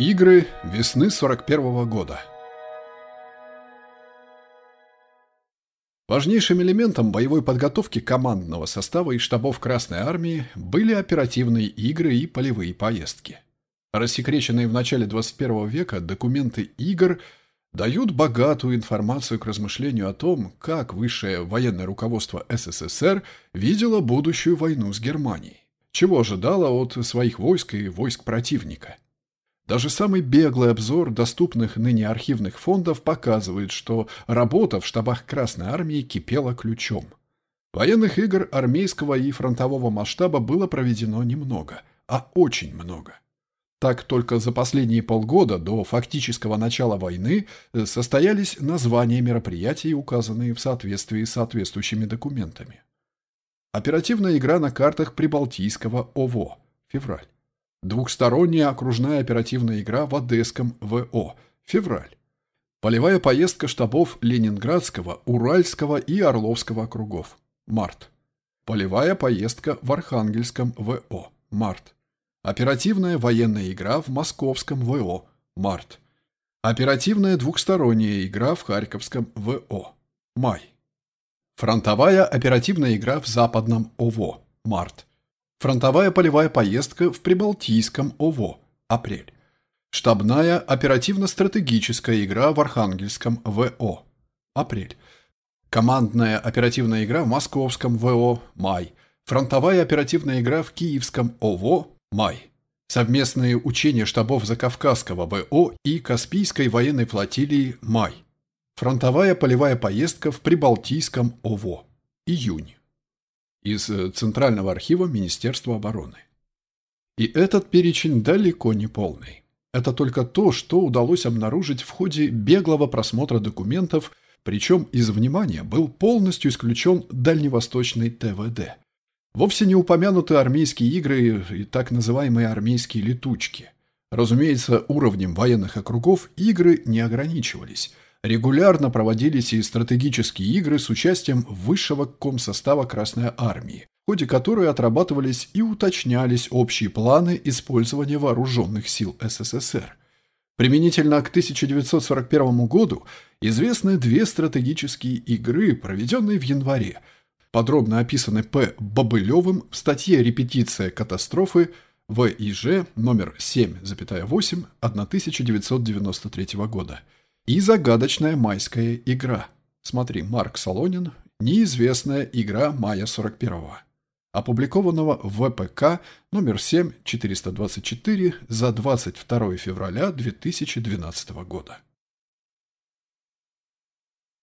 Игры весны 41 -го года. Важнейшим элементом боевой подготовки командного состава и штабов Красной Армии были оперативные игры и полевые поездки. Рассекреченные в начале 21 века документы игр дают богатую информацию к размышлению о том, как высшее военное руководство СССР видело будущую войну с Германией, чего ожидало от своих войск и войск противника – даже самый беглый обзор доступных ныне архивных фондов показывает, что работа в штабах Красной Армии кипела ключом. Военных игр армейского и фронтового масштаба было проведено немного, а очень много. Так только за последние полгода до фактического начала войны состоялись названия мероприятий, указанные в соответствии с соответствующими документами. Оперативная игра на картах Прибалтийского ОВО. Февраль. Двухсторонняя окружная оперативная игра в Одесском ВО. Февраль. Полевая поездка штабов Ленинградского, Уральского и Орловского округов. Март. Полевая поездка в Архангельском ВО. Март. Оперативная военная игра в Московском ВО. Март. Оперативная двухсторонняя игра в Харьковском ВО. Май. Фронтовая оперативная игра в Западном ОВО. Март. Фронтовая полевая поездка в Прибалтийском ОВО. Апрель. Штабная оперативно-стратегическая игра в Архангельском ВО. Апрель. Командная оперативная игра в Московском ВО. Май. Фронтовая оперативная игра в Киевском ОВО. Май. Совместные учения штабов Закавказского ВО и Каспийской военной флотилии. Май. Фронтовая полевая поездка в Прибалтийском ОВО. Июнь из э, Центрального архива Министерства обороны. И этот перечень далеко не полный. Это только то, что удалось обнаружить в ходе беглого просмотра документов, причем из внимания был полностью исключен дальневосточный ТВД. Вовсе не упомянуты армейские игры и так называемые армейские летучки. Разумеется, уровнем военных округов игры не ограничивались – Регулярно проводились и стратегические игры с участием высшего комсостава Красной Армии, в ходе которой отрабатывались и уточнялись общие планы использования вооруженных сил СССР. Применительно к 1941 году известны две стратегические игры, проведенные в январе, подробно описаны П. Бобылевым в статье «Репетиция катастрофы» ВИЖ номер 7,8 1993 года – и загадочная майская игра. Смотри, Марк Солонин, неизвестная игра мая 41-го. Опубликованного в ВПК номер 7 424 за 22 февраля 2012 года.